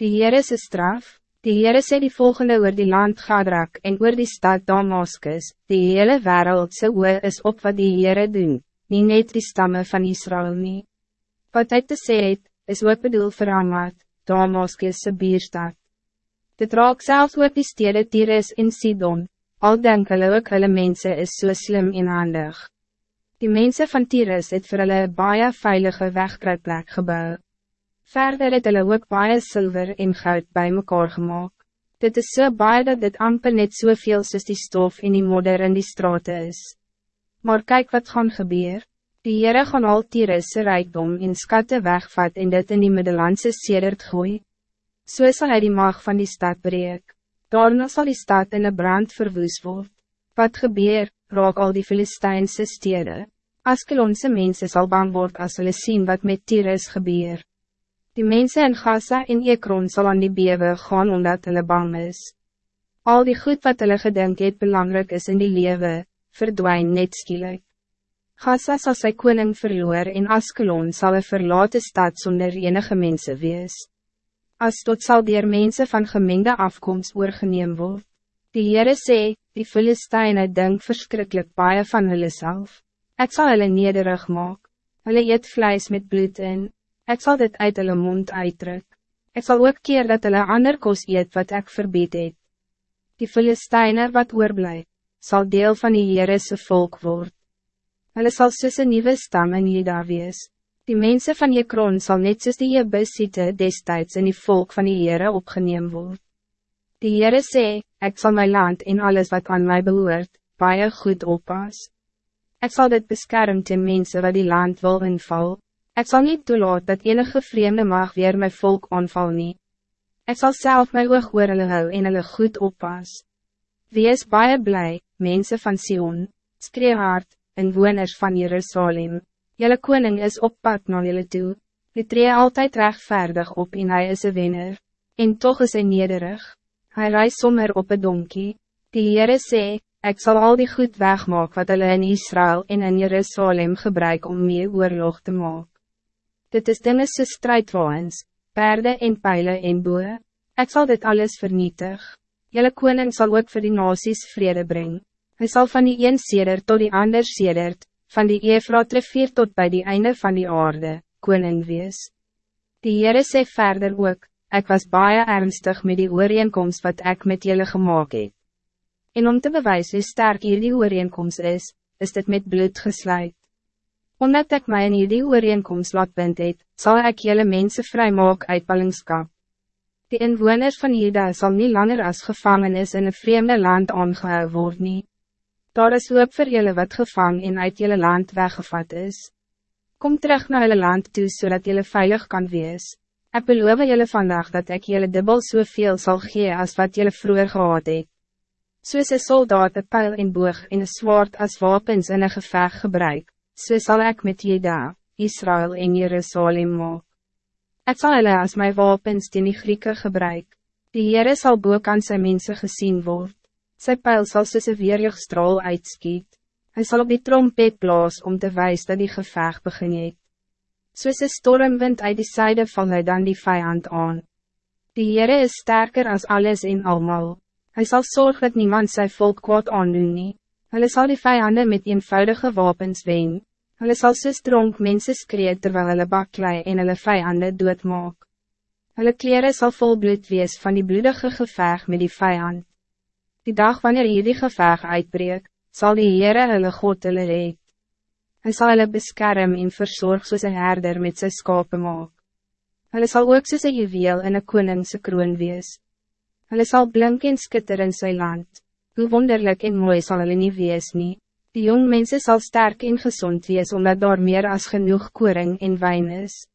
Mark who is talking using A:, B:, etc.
A: Die Heere is straf, die Heere sê die volgende oor die land Gadrak en oor die stad Damaskus, die hele wereld se oe is op wat die Heere doen, nie net die stammen van Israël nie. Wat hy te sê het, is ook bedoel vir Hamad, Damaskus se bierstad. Dit raak selfs ook die stede Tyrus en Sidon, al denk hulle ook hulle mense is so slim en handig. Die mensen van Tyrus het vir hulle baie veilige wegkruipplek gebouw. Verder het hulle ook baie zilver en goud bij mekaar gemaakt. Dit is so baie dat dit amper net soveel soos die stof in die modder in die straten is. Maar kijk wat gaan gebeur. Die Heere gaan al Tyrus' rijkdom in skatte wegvat en dit in die Middellandse sedert gooi. So sal hy die mag van die stad breek. Daarna zal die stad in een brand verwoes word. Wat gebeur, raak al die Filistijnse stede. Askelonse mensen zal bang worden als hulle zien wat met Tyrus gebeur. Die mensen in Gaza en Ekron zal aan die bewe gaan omdat hulle bang is. Al die goed wat hulle gedink het belangrijk is in die lewe, verdwijn net skielik. Gaza zal sy koning verloor en Askelon zal een verlaten stad zonder enige mensen wees. As tot zal dier mensen van gemengde afkomst oorgeneem word. Die Heere sê, die Filisteine denk verschrikkelijk baie van hulle self. Ek sal hulle nederig maak, hulle eet vlees met bloed in, ek zal dit uit hulle mond uitdruk. Ek zal ook keer dat hulle ander kos eet wat ek verbied het. Die Filisteine wat oorblij, zal deel van die Heerese volk word. Hulle sal soos een nieuwe stam in Juda wees. Die mensen van Jekron zal net soos die Jebusiete destijds in die volk van die Heere opgeneem word. Die Heere sê, ek zal mijn land en alles wat aan mij behoort, baie goed oppas. Ik zal dit beschermen ten mensen wat die land wil inval. Ik zal niet toelaat dat enige vreemde mag weer mijn volk aanval nie. Ik zal zelf mijn oog oor hulle hou en hulle goed oppas. Wie is baie blij, mensen van Sion, skree hard, en woners van Jerusalem. Jelle koning is op pad naar jullie toe. Die tree altijd rechtvaardig op en hij is een winnaar. En toch is hij nederig. Hij reist sommer op een donkie. Die Heere sê, ik zal al die goed wegmaak wat hulle in Israël en in Jerusalem gebruik om meer oorlog te maken. Dit is dinge so strijdwaans, perde en pijlen en boe. Ik zal dit alles vernietig. Jelle koning zal ook voor die nasies vrede brengen. Hij zal van die een seder tot die ander sedert, van die Efraat rivier tot bij die einde van die aarde, koning wees. Die Heere sê verder ook, ik was baie ernstig met die ooreenkomst wat ik met jullie gemaakt heb. En om te bewijzen hoe sterk hier die ooreenkomst is, is dit met bloed gesluit. Omdat ik mij in hierdie ooreenkomst laat bind het, sal ek jullie mensen vrij maak uit ballingskap. Die inwoners van Juda zal niet langer als gevangenis in een vreemde land aangehou word nie. Daar is hoop vir jullie wat gevang en uit jullie land weggevat is. Kom terug naar jullie land toe zodat jullie veilig kan wees. Ik beloof jullie vandaag dat ik jullie dubbel zoveel so zal geven als wat jullie vroeger gehad het. Soos een soldaat een pijl in boog en een zwaard als wapens in een geveg gebruik, so zal ik met Jeda, Israël en Jerusalem maak. Ik zal jullie als mijn wapens die die Grieken gebruik. Die Heere sal boek aan sy mense gezien word. Sy pijl sal soos een weerjigstraal uitskiet. Hij zal op die trompet blaas om te wijzen dat die geveg begin het. Soos een stormwind uit die zijde val hy dan die vijand aan. Die Heere is sterker als alles en almal. Hij zal zorgen dat niemand zijn volk kwaad aandoen nie. Hulle sal die vijanden met eenvoudige wapens wen. Hulle sal soos dronk mense skree terwyl hulle baklei en hulle vijanden doodmaak. Hulle kleren zal vol bloed wees van die bloedige geveg met die vijand. Die dag wanneer hier die geveg uitbreek, zal die Heere hulle God hulle red. Hij zal hulle beskerm en verzorg soos een herder met zijn skapen maak. Hulle sal ook soos een juweel in een koningse kroon wees. Hulle sal blink en skitter in sy land. Hoe wonderlijk en mooi zal hulle nie wees nie. Die jong mensen zal sterk en gezond wees omdat daar meer als genoeg koring en wijn is.